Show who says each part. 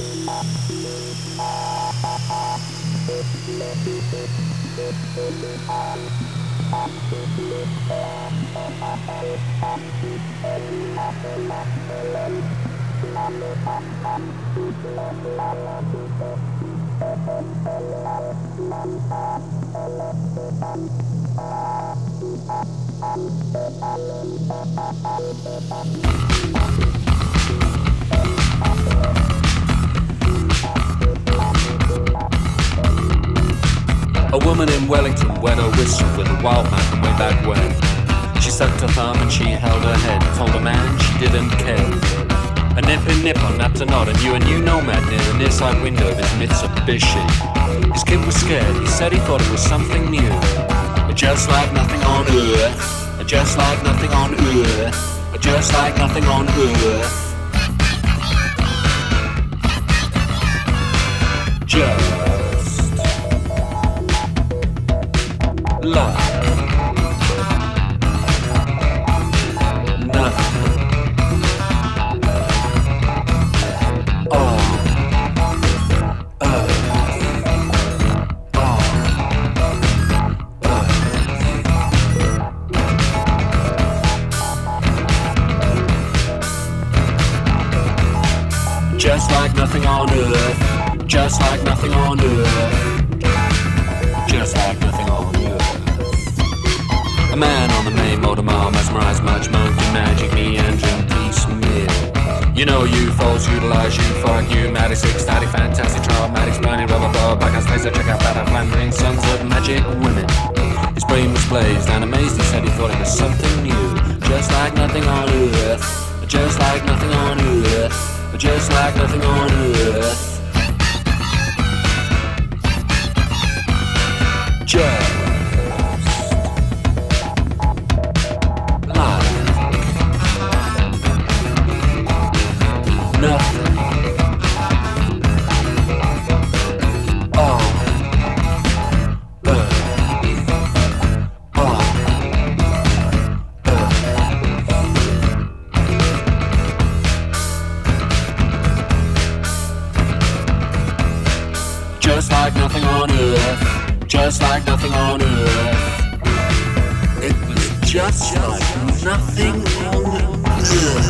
Speaker 1: A woman in Wellington wet her whistle with a wild man way back when. She sucked her thumb and she held her head, told a man she didn't care. A nip and nip on napped a nod and knew a new nomad near the near side window of his Mitsubishi. His kid was scared, he said he thought it was something new. Just like nothing on earth, just like nothing on earth, just like nothing on earth. Earth. Just like nothing on earth. Just like nothing on earth. Just like nothing mesmerized much monkey magic meandering piecemeal. You know UFOs utilize euphoric pneumatics, ecstatic, fantastic, traumatics, burning rubber ball, backhouse laser, check out battle flaming sons of magic women. His brain was blazed and amazed, he said he thought it was something new. Just like nothing on earth, just like nothing on earth, just like nothing on earth. Nothing. Just like nothing on earth. Just like nothing on earth. It was just like nothing on earth.